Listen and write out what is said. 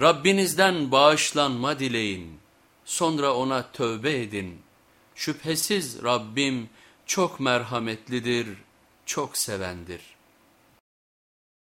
Rabbinizden bağışlanma dileyin. Sonra ona tövbe edin. Şüphesiz Rabbim çok merhametlidir, çok sevendir.''